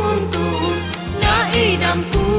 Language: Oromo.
syukurku naidamku